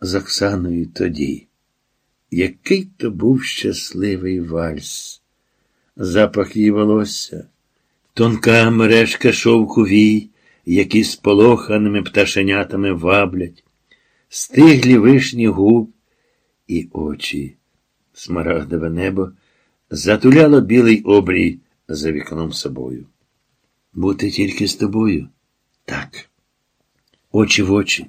з Оксаною тоді. Який то був щасливий вальс, запах її волосся, тонка мережка шовку вій, які з полоханими пташенятами ваблять, стиглі вишні губ і очі, смарагдове небо затуляло білий обрій за вікном собою. Бути тільки з тобою? Так. Очі в очі,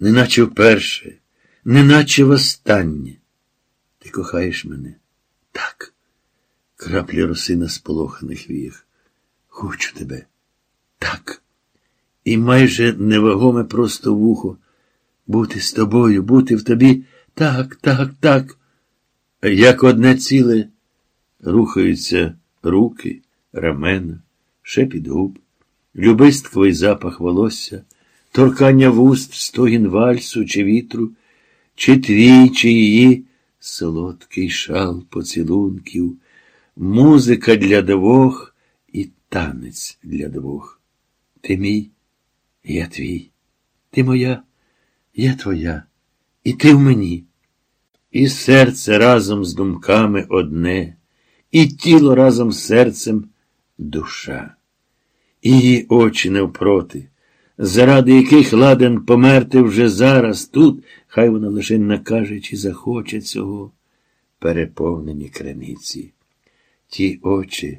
неначе вперше, неначе востаннє. Ти кохаєш мене? Так. Краплі роси на сполоханих віях. Хочу тебе. Так. І майже невагоме просто вухо. Бути з тобою, бути в тобі. Так, так, так. Як одне ціле рухаються руки, рамена, шепіт губ, любистковий запах волосся, торкання вуст, стогін вальсу чи вітру, чи твій, чи її солодкий шал поцілунків, музика для двох і танець для двох. Ти мій, я твій, ти моя, я твоя, і ти в мені. І серце разом з думками одне, і тіло разом з серцем душа. І її очі навпроти, заради яких ладен померти вже зараз тут, хай вона лише накаже, чи захоче цього, переповнені криниці. Ті очі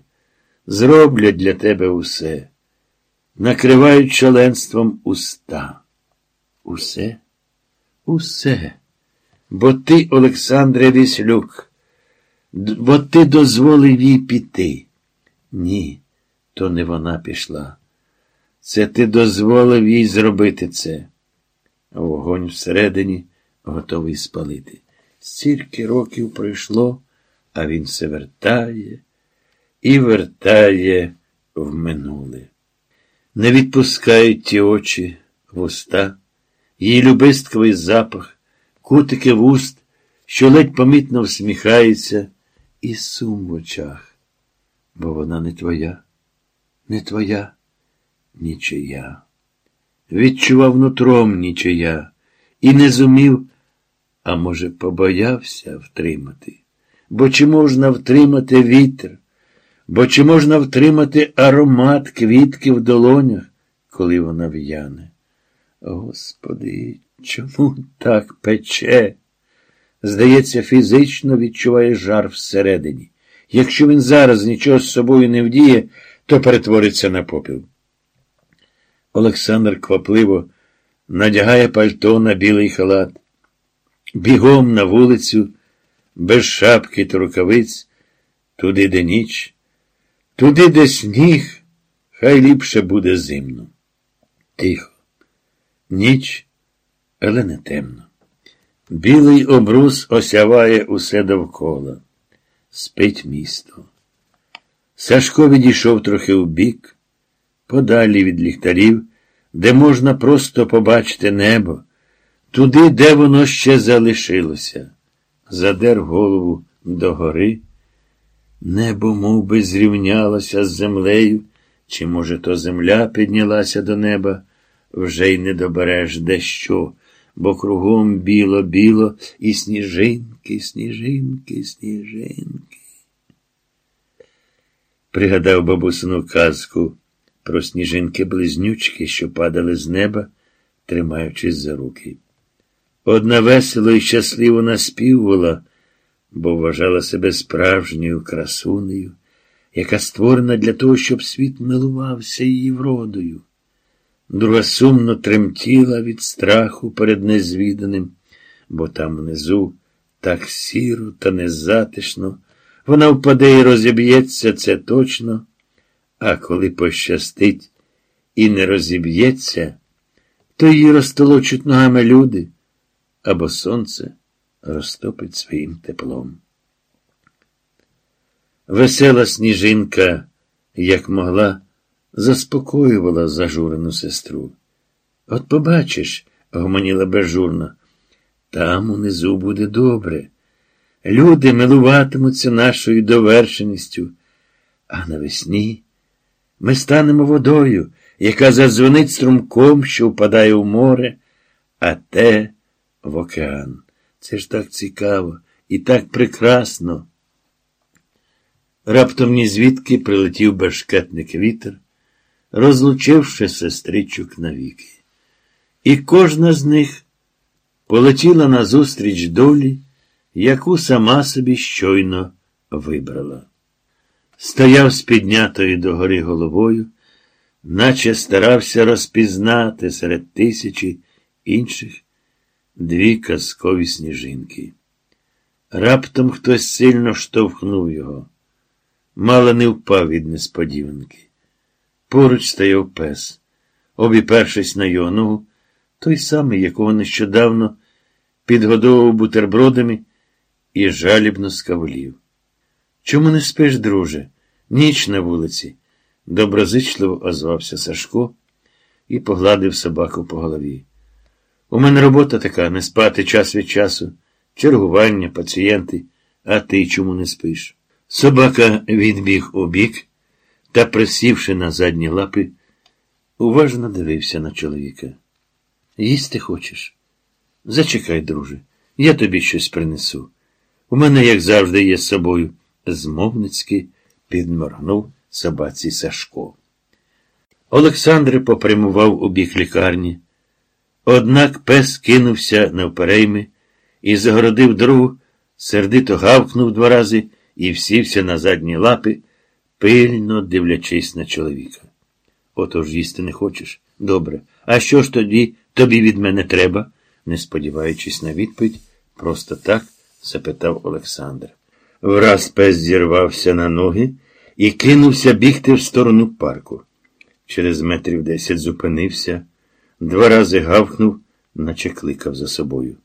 зроблять для тебе усе, накривають чоленством уста. Усе, усе. Бо ти, Олександре Віслюк, бо ти дозволив їй піти. Ні, то не вона пішла. Це ти дозволив їй зробити це. Вогонь всередині готовий спалити. Стільки років пройшло, а він все вертає і вертає в минуле. Не відпускають ті очі, вуста, її любистковий запах, кутики вуст, що ледь помітно всміхається, і сум в очах. Бо вона не твоя, не твоя, нічия. Відчував нутром нічия і не зумів, а може, побоявся втримати. Бо чи можна втримати вітер? Бо чи можна втримати аромат квітки в долонях, коли вона в'яне? Господи, чому так пече? Здається, фізично відчуває жар всередині. Якщо він зараз нічого з собою не вдіє, то перетвориться на попіл. Олександр квапливо надягає пальто на білий халат, бігом на вулицю, без шапки та рукавиць, туди, де ніч, туди, де сніг, хай ліпше буде зимно. Тихо. Ніч, але не темно. Білий обрус осяває усе довкола. Спить місто. Сашко відійшов трохи вбік, подалі від ліхтарів, де можна просто побачити небо, туди, де воно ще залишилося. Задер голову догори. Небо мов би, зрівнялося з землею, чи, може, то земля піднялася до неба, вже й не добереш дещо, бо кругом біло-біло і сніжинки, сніжинки, сніжинки. Пригадав бабусину казку про сніжинки-близнючки, що падали з неба, тримаючись за руки. Одна весело і щасливо наспівувала, бо вважала себе справжньою красунею, яка створена для того, щоб світ милувався її вродою. Друга сумно тремтіла від страху перед незвіданим, бо там внизу так сіро та незатишно. Вона впаде і розіб'ється, це точно, а коли пощастить і не розіб'ється, то її розтолочуть ногами люди або сонце розтопить своїм теплом. Весела сніжинка, як могла, заспокоювала зажурену сестру. От побачиш, гомоніла безжурно, там унизу буде добре. Люди милуватимуться нашою довершеністю, а навесні ми станемо водою, яка задзвонить струмком, що впадає у море, а те в океан. Це ж так цікаво і так прекрасно. Раптом ні звідки прилетів бешкетник вітер, розлучивши сестричок навіки. І кожна з них полетіла назустріч долі, яку сама собі щойно вибрала. Стояв з піднятою догори головою, наче старався розпізнати серед тисячі інших дві казкові сніжинки. Раптом хтось сильно штовхнув його. Мало не впав від несподіванки. Поруч стояв пес, обіпершись на його ногу, той самий, якого нещодавно підгодовував бутербродами і жалібно скавлів. Чому не спиш, друже? Ніч на вулиці, доброзичливо озвався Сашко і погладив собаку по голові. У мене робота така не спати час від часу, чергування, пацієнти, а ти чому не спиш? Собака відбіг у бік та, присівши на задні лапи, уважно дивився на чоловіка. Їсти хочеш? Зачекай, друже, я тобі щось принесу. У мене, як завжди, є з собою, змовницьки підморгнув собаці Сашко. Олександр попрямував у бік лікарні. Однак пес кинувся навперейми і загородив дорогу, сердито гавкнув два рази і всівся на задні лапи, пильно дивлячись на чоловіка. Отож їсти не хочеш? Добре. А що ж тоді тобі від мене треба? не сподіваючись на відповідь, просто так запитав Олександр. Враз пес зірвався на ноги і кинувся бігти в сторону парку. Через метрів десять зупинився, два рази гавкнув, наче кликав за собою.